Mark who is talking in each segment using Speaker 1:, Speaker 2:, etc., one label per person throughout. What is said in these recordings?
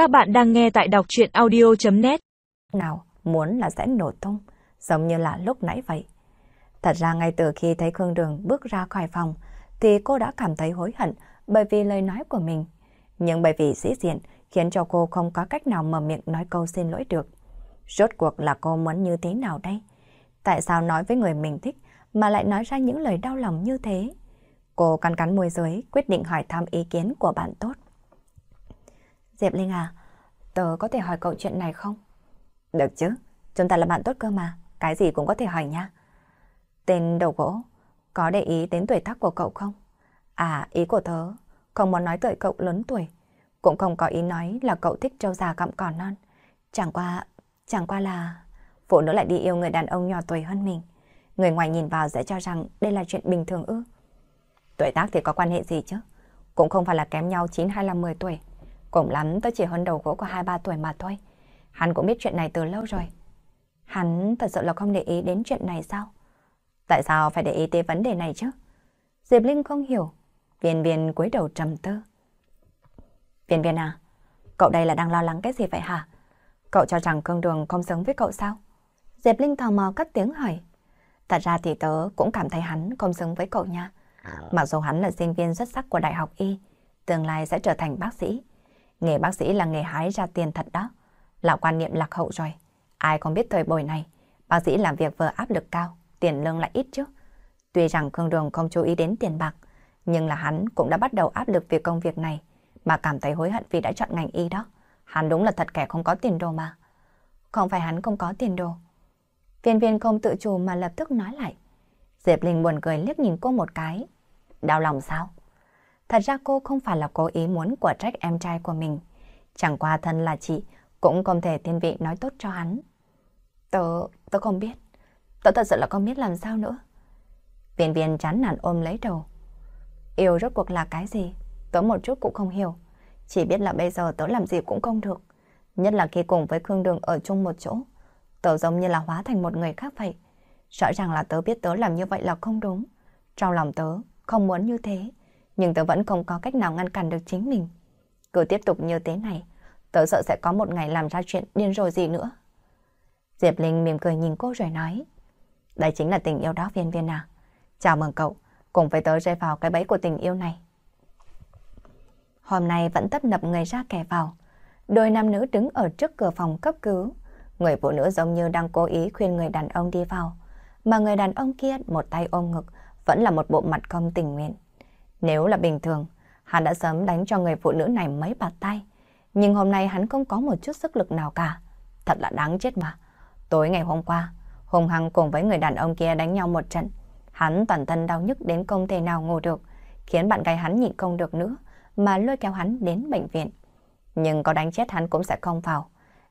Speaker 1: Các bạn đang nghe tại đọc chuyện audio.net
Speaker 2: Nào, muốn là sẽ nổ tung, giống như là lúc nãy vậy. Thật ra ngay từ khi thấy Khương Đường bước ra khỏi phòng, thì cô đã cảm thấy hối hận bởi vì lời nói của mình. Nhưng bởi vì sĩ diện khiến cho cô không có cách nào mở miệng nói câu xin lỗi được. Rốt cuộc là cô muốn như thế nào đây? Tại sao nói với người mình thích mà lại nói ra những lời đau lòng như thế? Cô cắn cắn môi dưới, quyết định hỏi thăm ý kiến của bạn tốt. Diệp Linh à, tớ có thể hỏi cậu chuyện này không? Được chứ, chúng ta là bạn tốt cơ mà, cái gì cũng có thể hỏi nha. Tên đầu gỗ, có để ý đến tuổi tác của cậu không? À, ý của tớ, không muốn nói tới cậu lớn tuổi, cũng không có ý nói là cậu thích trâu già cặm cỏ non. Chẳng qua, chẳng qua là phụ nữ lại đi yêu người đàn ông nhỏ tuổi hơn mình. Người ngoài nhìn vào sẽ cho rằng đây là chuyện bình thường ư. Tuổi tác thì có quan hệ gì chứ? Cũng không phải là kém nhau 9 hay là 10 tuổi. Cũng lắm tôi chỉ hơn đầu gỗ của 2-3 tuổi mà thôi. Hắn cũng biết chuyện này từ lâu rồi. Hắn thật sự là không để ý đến chuyện này sao? Tại sao phải để ý tới vấn đề này chứ? Diệp Linh không hiểu. Viên viên cúi đầu trầm tư. Viên viên à, cậu đây là đang lo lắng cái gì vậy hả? Cậu cho rằng cương đường không xứng với cậu sao? Diệp Linh tò mò cất tiếng hỏi. Thật ra thì tớ cũng cảm thấy hắn không xứng với cậu nha. Mặc dù hắn là sinh viên xuất sắc của Đại học Y, tương lai sẽ trở thành bác sĩ. Nghề bác sĩ là nghề hái ra tiền thật đó. Là quan niệm lạc hậu rồi. Ai không biết thời buổi này, bác sĩ làm việc vừa áp lực cao, tiền lương lại ít chứ. Tuy rằng Khương Đường không chú ý đến tiền bạc, nhưng là hắn cũng đã bắt đầu áp lực vì công việc này, mà cảm thấy hối hận vì đã chọn ngành y đó. Hắn đúng là thật kẻ không có tiền đồ mà. Không phải hắn không có tiền đồ. Viên viên không tự chủ mà lập tức nói lại. Diệp Linh buồn cười liếc nhìn cô một cái. Đau lòng sao? Thật ra cô không phải là cố ý muốn của trách em trai của mình. Chẳng qua thân là chị, cũng không thể thiên vị nói tốt cho hắn. Tớ, tớ không biết. Tớ thật sự là không biết làm sao nữa. Viên viên chán nản ôm lấy đầu. Yêu rốt cuộc là cái gì? Tớ một chút cũng không hiểu. Chỉ biết là bây giờ tớ làm gì cũng không được. Nhất là khi cùng với Khương Đường ở chung một chỗ. Tớ giống như là hóa thành một người khác vậy. Rõ ràng là tớ biết tớ làm như vậy là không đúng. Trong lòng tớ không muốn như thế, nhưng tớ vẫn không có cách nào ngăn cản được chính mình. Cứ tiếp tục như thế này, tớ sợ sẽ có một ngày làm ra chuyện điên rồi gì nữa. Diệp Linh mỉm cười nhìn cô rồi nói. Đây chính là tình yêu đó viên viên à. Chào mừng cậu, cùng với tớ rơi vào cái bẫy của tình yêu này. Hôm nay vẫn tấp nập người ra kẻ vào. Đôi nam nữ đứng ở trước cửa phòng cấp cứu. Người phụ nữ giống như đang cố ý khuyên người đàn ông đi vào. Mà người đàn ông kia một tay ôm ngực, vẫn là một bộ mặt không tình nguyện. Nếu là bình thường, hắn đã sớm đánh cho người phụ nữ này mấy bạt tay. Nhưng hôm nay hắn không có một chút sức lực nào cả. Thật là đáng chết mà. Tối ngày hôm qua, Hùng Hằng cùng với người đàn ông kia đánh nhau một trận. Hắn toàn thân đau nhức đến không thể nào ngủ được, khiến bạn gái hắn nhịn không được nữa, mà lôi kéo hắn đến bệnh viện. Nhưng có đánh chết hắn cũng sẽ không vào.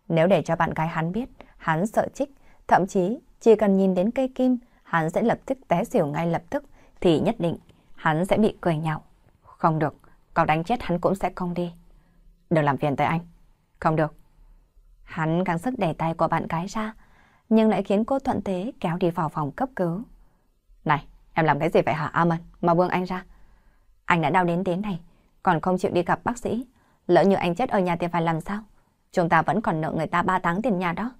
Speaker 2: Nếu để cho bạn gái hắn biết, hắn sợ chích, thậm chí chỉ cần nhìn đến cây kim, hắn sẽ lập tức té xỉu ngay lập tức, thì nhất định hắn sẽ bị cười nhạo. Không được, có đánh chết hắn cũng sẽ không đi. Đừng làm phiền tới anh. Không được. Hắn gắng sức đẩy tay của bạn gái ra, nhưng lại khiến cô thuận thế kéo đi vào phòng cấp cứu. Này, em làm cái gì vậy hả Amon? Mà buông anh ra. Anh đã đau đến thế này, còn không chịu đi gặp bác sĩ. Lỡ như anh chết ở nhà thì phải làm sao? Chúng ta vẫn còn nợ người ta 3 tháng tiền nhà đó.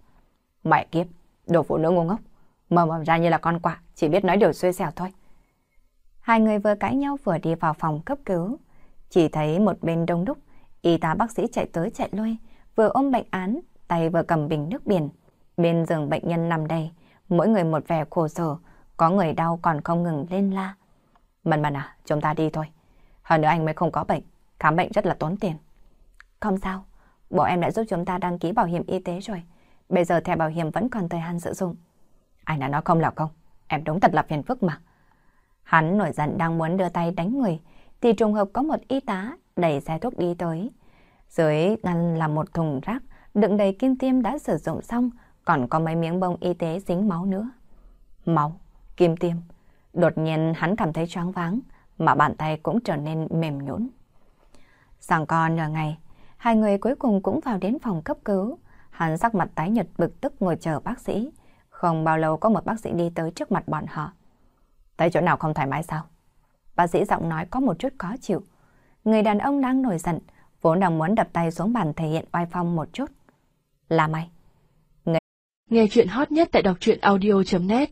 Speaker 2: Mẹ kiếp, đồ phụ nữ ngu ngốc. Mờ mờ ra như là con quạ, chỉ biết nói điều xuôi xẻo thôi. Hai người vừa cãi nhau vừa đi vào phòng cấp cứu. Chỉ thấy một bên đông đúc, y tá bác sĩ chạy tới chạy lui, vừa ôm bệnh án, tay vừa cầm bình nước biển. Bên giường bệnh nhân nằm đây, mỗi người một vẻ khổ sở, có người đau còn không ngừng lên la. Mần mần à, chúng ta đi thôi. Hơn nữa anh mới không có bệnh, khám bệnh rất là tốn tiền. Không sao, bộ em đã giúp chúng ta đăng ký bảo hiểm y tế rồi. Bây giờ thẻ bảo hiểm vẫn còn thời hạn sử dụng. Anh đã nói không là không, em đúng thật là phiền phức mà. Hắn nổi giận đang muốn đưa tay đánh người, thì trùng hợp có một y tá đẩy xe thuốc đi tới. Dưới ngăn là một thùng rác, đựng đầy kim tiêm đã sử dụng xong, còn có mấy miếng bông y tế dính máu nữa. Máu, kim tiêm. Đột nhiên hắn cảm thấy choáng váng, mà bàn tay cũng trở nên mềm nhũn. Sáng con nửa ngày, hai người cuối cùng cũng vào đến phòng cấp cứu. Hắn sắc mặt tái nhật bực tức ngồi chờ bác sĩ. Không bao lâu có một bác sĩ đi tới trước mặt bọn họ tại chỗ nào không thoải mái sao? Bác sĩ giọng nói có một chút khó chịu. Người đàn ông đang nổi giận, vốn đang muốn đập tay xuống bàn thể hiện oai phong một chút. Là mày.
Speaker 1: Nghe chuyện hot nhất tại đọc truyện audio.net